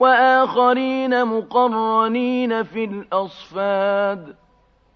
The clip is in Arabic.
وَآخَرِينَ مُقَرَّنِينَ فِي الْأَصْفَادِ.